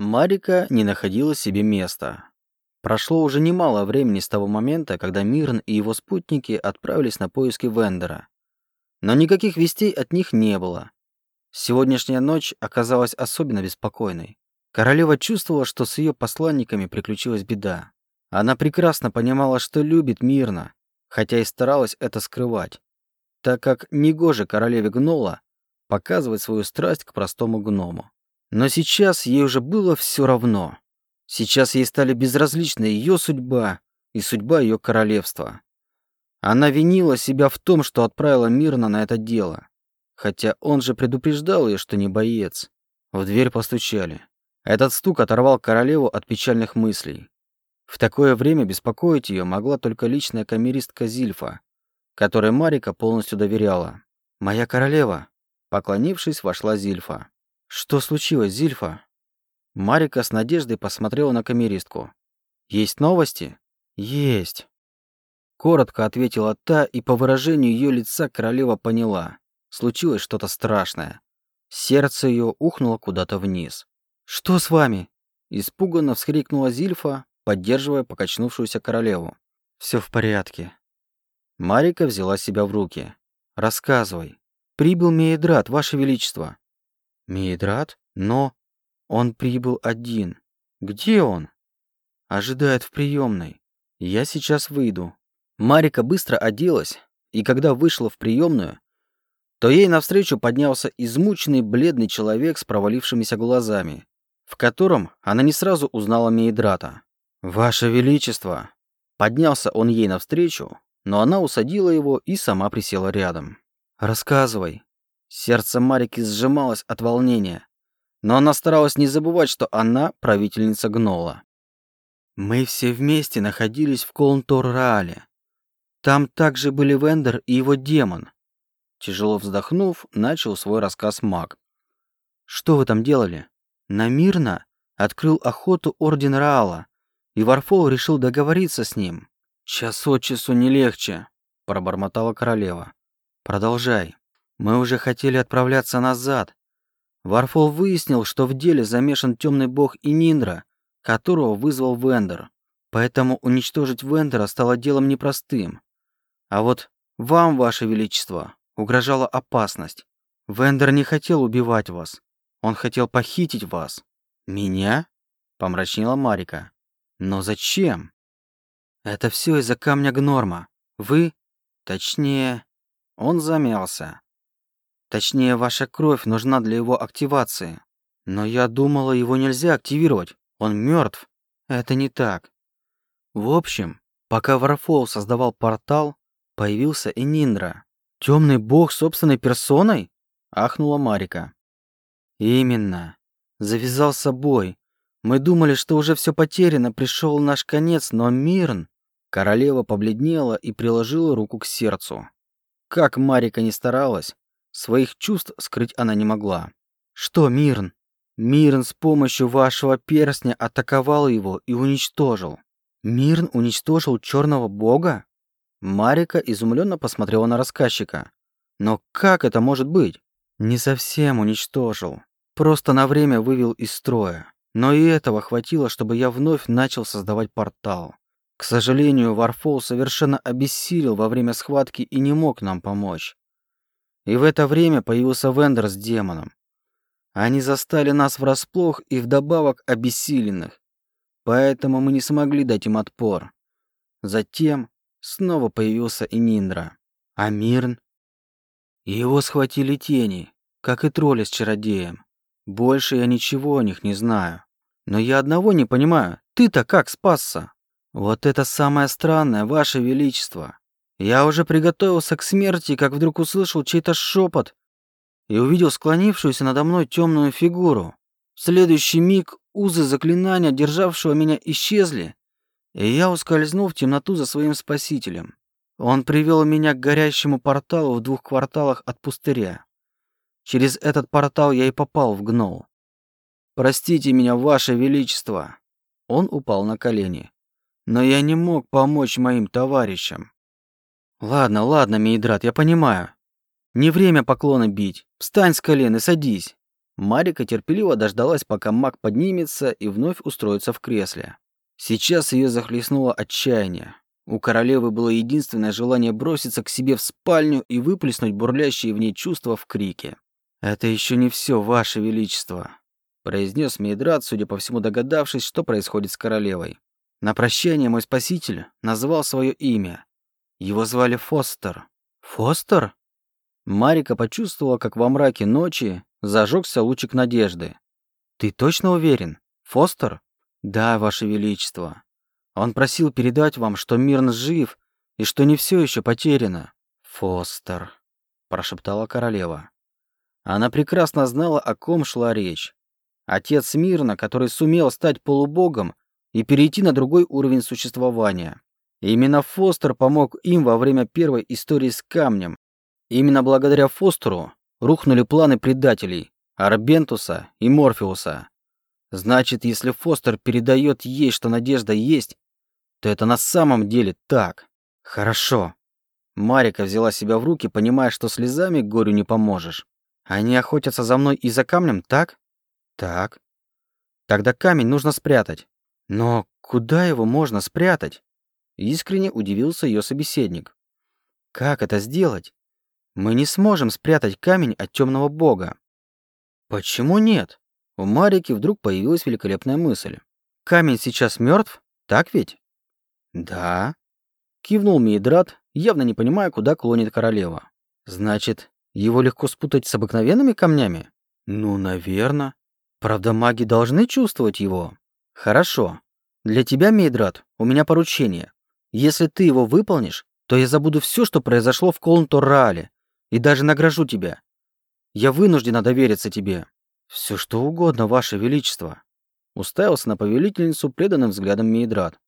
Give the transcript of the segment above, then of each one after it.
Марика не находила себе места. Прошло уже немало времени с того момента, когда Мирн и его спутники отправились на поиски Вендера. Но никаких вестей от них не было. Сегодняшняя ночь оказалась особенно беспокойной. Королева чувствовала, что с ее посланниками приключилась беда. Она прекрасно понимала, что любит Мирна, хотя и старалась это скрывать, так как негоже королеве Гнола показывать свою страсть к простому гному. Но сейчас ей уже было все равно. Сейчас ей стали безразличны ее судьба и судьба ее королевства. Она винила себя в том, что отправила Мирна на это дело. Хотя он же предупреждал ее, что не боец. В дверь постучали. Этот стук оторвал королеву от печальных мыслей. В такое время беспокоить ее могла только личная камеристка Зильфа, которой Марика полностью доверяла. «Моя королева!» Поклонившись, вошла Зильфа. «Что случилось, Зильфа?» Марика с надеждой посмотрела на камеристку. «Есть новости?» «Есть». Коротко ответила та, и по выражению ее лица королева поняла. Случилось что-то страшное. Сердце ее ухнуло куда-то вниз. «Что с вами?» Испуганно вскрикнула Зильфа, поддерживая покачнувшуюся королеву. «Все в порядке». Марика взяла себя в руки. «Рассказывай. Прибыл Мейдрат, Ваше Величество». «Мейдрат? Но...» Он прибыл один. Где он? Ожидает в приемной. Я сейчас выйду. Марика быстро оделась, и когда вышла в приемную, то ей навстречу поднялся измученный бледный человек с провалившимися глазами, в котором она не сразу узнала Мейдрата. «Ваше Величество!» Поднялся он ей навстречу, но она усадила его и сама присела рядом. «Рассказывай». Сердце Марики сжималось от волнения но она старалась не забывать, что она правительница Гнола. Мы все вместе находились в Колнтор-Раале. Там также были Вендер и его демон. Тяжело вздохнув, начал свой рассказ маг. Что вы там делали? Намирно открыл охоту Орден Раала, и Варфол решил договориться с ним. Час от часу не легче, пробормотала королева. Продолжай. Мы уже хотели отправляться назад, Варфол выяснил, что в деле замешан темный бог Ининдра, которого вызвал Вендер. Поэтому уничтожить Вендера стало делом непростым. А вот вам, ваше величество, угрожала опасность. Вендер не хотел убивать вас. Он хотел похитить вас. Меня? Помрачнела Марика. Но зачем? Это все из-за камня Гнорма. Вы, точнее, он замялся. Точнее, ваша кровь нужна для его активации. Но я думала, его нельзя активировать. Он мертв. Это не так. В общем, пока Варфол создавал портал, появился и Ниндра. Темный бог собственной персоной? Ахнула Марика. Именно. Завязался бой. Мы думали, что уже все потеряно, пришел наш конец, но Мирн... Королева побледнела и приложила руку к сердцу. Как Марика не старалась, Своих чувств скрыть она не могла. «Что, Мирн?» «Мирн с помощью вашего перстня атаковал его и уничтожил». «Мирн уничтожил черного бога?» Марика изумленно посмотрела на рассказчика. «Но как это может быть?» «Не совсем уничтожил. Просто на время вывел из строя. Но и этого хватило, чтобы я вновь начал создавать портал. К сожалению, Варфол совершенно обессилел во время схватки и не мог нам помочь. И в это время появился Вендер с демоном. Они застали нас врасплох и вдобавок обессиленных. Поэтому мы не смогли дать им отпор. Затем снова появился и Ниндра. А Мирн? Его схватили тени, как и тролли с чародеем. Больше я ничего о них не знаю. Но я одного не понимаю. Ты-то как спасся? Вот это самое странное, Ваше Величество. Я уже приготовился к смерти, как вдруг услышал чей-то шепот и увидел склонившуюся надо мной темную фигуру. В следующий миг узы заклинания, державшего меня, исчезли, и я ускользнул в темноту за своим спасителем. Он привел меня к горящему порталу в двух кварталах от пустыря. Через этот портал я и попал в гнол. Простите меня, ваше величество. Он упал на колени. Но я не мог помочь моим товарищам. Ладно, ладно, Мейдрат, я понимаю. Не время поклоны бить. Встань с колен и садись. Марика терпеливо дождалась, пока маг поднимется и вновь устроится в кресле. Сейчас ее захлестнуло отчаяние. У королевы было единственное желание броситься к себе в спальню и выплеснуть бурлящие в ней чувства в крике. «Это еще не все, ваше величество», — произнес Мейдрат, судя по всему догадавшись, что происходит с королевой. На прощание мой спаситель назвал свое имя. Его звали Фостер. «Фостер?» Марика почувствовала, как во мраке ночи зажегся лучик надежды. «Ты точно уверен? Фостер?» «Да, Ваше Величество. Он просил передать вам, что Мирн жив и что не все еще потеряно». «Фостер», — прошептала королева. Она прекрасно знала, о ком шла речь. Отец Мирна, который сумел стать полубогом и перейти на другой уровень существования. Именно Фостер помог им во время первой истории с камнем. Именно благодаря Фостеру рухнули планы предателей Арбентуса и Морфеуса. Значит, если Фостер передает ей, что надежда есть, то это на самом деле так. Хорошо. Марика взяла себя в руки, понимая, что слезами горю не поможешь. Они охотятся за мной и за камнем, так? Так. Тогда камень нужно спрятать. Но куда его можно спрятать? Искренне удивился ее собеседник. Как это сделать? Мы не сможем спрятать камень от темного бога. Почему нет? У Марики вдруг появилась великолепная мысль. Камень сейчас мертв, так ведь? Да. Кивнул Мейдрат, явно не понимая, куда клонит королева. Значит, его легко спутать с обыкновенными камнями? Ну, наверное. Правда, маги должны чувствовать его. Хорошо. Для тебя, Мейдрат, у меня поручение. Если ты его выполнишь, то я забуду все, что произошло в Колнтор-Раале, и даже награжу тебя. Я вынуждена довериться тебе. Все что угодно, ваше величество. Уставился на повелительницу преданным взглядом Мейдрат.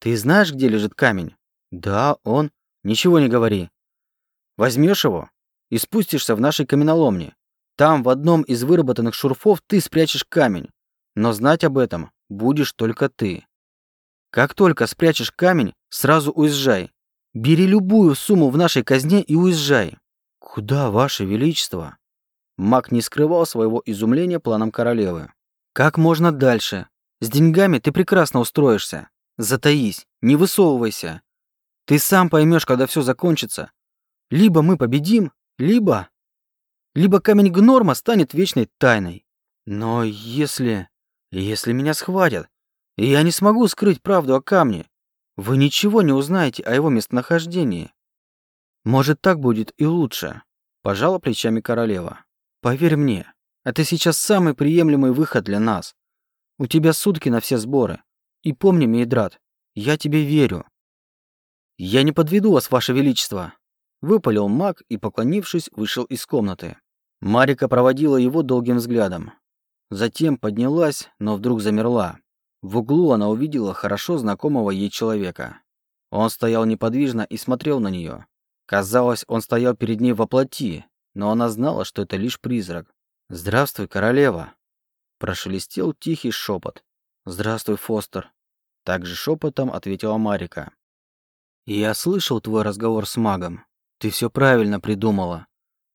Ты знаешь, где лежит камень? Да, он. Ничего не говори. Возьмешь его и спустишься в нашей каменоломне. Там, в одном из выработанных шурфов, ты спрячешь камень. Но знать об этом будешь только ты. Как только спрячешь камень, сразу уезжай. Бери любую сумму в нашей казне и уезжай. Куда, ваше величество? Маг не скрывал своего изумления планом королевы. Как можно дальше? С деньгами ты прекрасно устроишься. Затаись, не высовывайся. Ты сам поймешь, когда все закончится. Либо мы победим, либо... Либо камень Гнорма станет вечной тайной. Но если... Если меня схватят, я не смогу скрыть правду о камне, вы ничего не узнаете о его местонахождении. Может, так будет и лучше, пожала плечами королева. Поверь мне, это сейчас самый приемлемый выход для нас. У тебя сутки на все сборы. И помни, Мейдрат, я тебе верю. Я не подведу вас, ваше величество, выпалил маг и, поклонившись, вышел из комнаты. Марика проводила его долгим взглядом. Затем поднялась, но вдруг замерла. В углу она увидела хорошо знакомого ей человека. Он стоял неподвижно и смотрел на нее. Казалось, он стоял перед ней во плоти, но она знала, что это лишь призрак. «Здравствуй, королева!» Прошелестел тихий шепот. «Здравствуй, Фостер!» Также шепотом ответила Марика. «Я слышал твой разговор с магом. Ты все правильно придумала.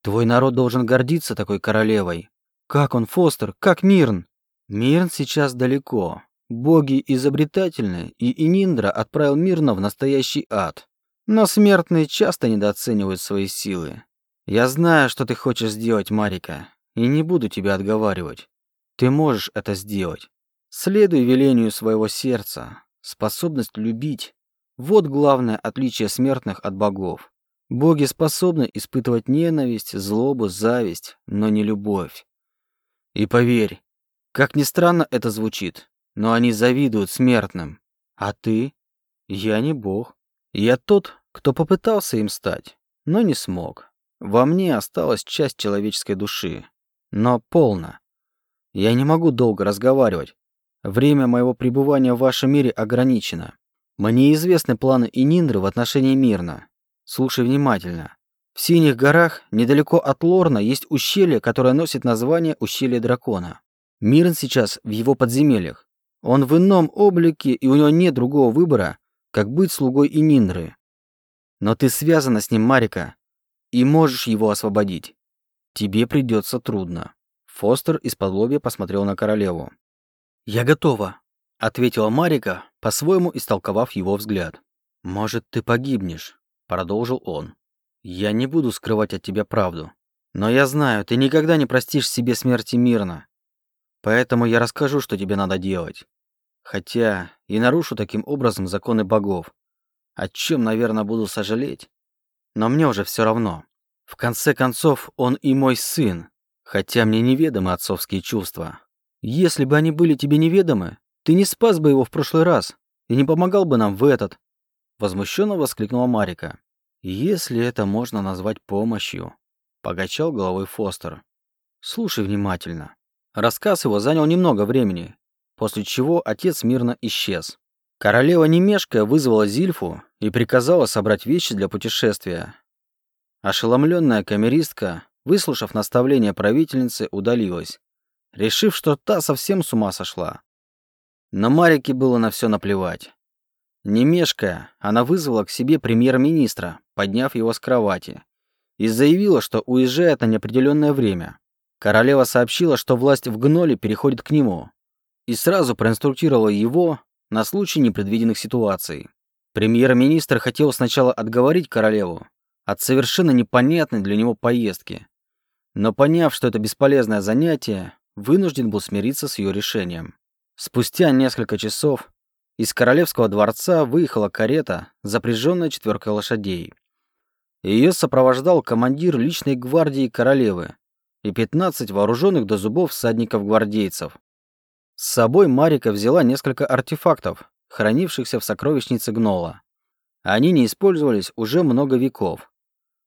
Твой народ должен гордиться такой королевой. Как он, Фостер? Как Мирн? Мирн сейчас далеко. Боги изобретательны, и Ининдра отправил Мирна в настоящий ад. Но смертные часто недооценивают свои силы. Я знаю, что ты хочешь сделать, Марика, и не буду тебя отговаривать. Ты можешь это сделать. Следуй велению своего сердца. Способность любить – вот главное отличие смертных от богов. Боги способны испытывать ненависть, злобу, зависть, но не любовь. И поверь, как ни странно это звучит, но они завидуют смертным. А ты? Я не бог. Я тот, кто попытался им стать, но не смог. Во мне осталась часть человеческой души. Но полно. Я не могу долго разговаривать. Время моего пребывания в вашем мире ограничено. Мне известны планы Ининдры в отношении Мирна. Слушай внимательно. В Синих горах, недалеко от Лорна, есть ущелье, которое носит название Ущелье Дракона. Мирн сейчас в его подземельях. Он в ином облике, и у него нет другого выбора, как быть слугой Ининдры. Но ты связана с ним, Марика, и можешь его освободить. Тебе придется трудно. Фостер из-под лобья посмотрел на королеву. «Я готова», — ответила Марика, по-своему истолковав его взгляд. «Может, ты погибнешь», — продолжил он. «Я не буду скрывать от тебя правду. Но я знаю, ты никогда не простишь себе смерти мирно. Поэтому я расскажу, что тебе надо делать. Хотя и нарушу таким образом законы богов. О чем, наверное, буду сожалеть. Но мне уже все равно. В конце концов, он и мой сын, хотя мне неведомы отцовские чувства. Если бы они были тебе неведомы, ты не спас бы его в прошлый раз и не помогал бы нам в этот. Возмущенно воскликнула Марика. Если это можно назвать помощью, покачал головой Фостер. Слушай внимательно. Рассказ его занял немного времени, после чего отец мирно исчез. Королева немешкая вызвала Зильфу и приказала собрать вещи для путешествия. Ошеломленная камеристка, выслушав наставление правительницы, удалилась, решив, что та совсем с ума сошла. Но Марике было на все наплевать. Не мешкая, она вызвала к себе премьер-министра, подняв его с кровати, и заявила, что уезжает на неопределенное время. Королева сообщила, что власть в Гноле переходит к нему, и сразу проинструктировала его на случай непредвиденных ситуаций. Премьер-министр хотел сначала отговорить королеву от совершенно непонятной для него поездки, но поняв, что это бесполезное занятие, вынужден был смириться с ее решением. Спустя несколько часов из королевского дворца выехала карета, запряженная четверкой лошадей. Ее сопровождал командир личной гвардии королевы, и 15 вооруженных до зубов всадников-гвардейцев. С собой Марика взяла несколько артефактов, хранившихся в сокровищнице Гнола. Они не использовались уже много веков.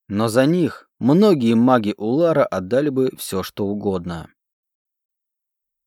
Но за них многие маги Улара отдали бы все, что угодно.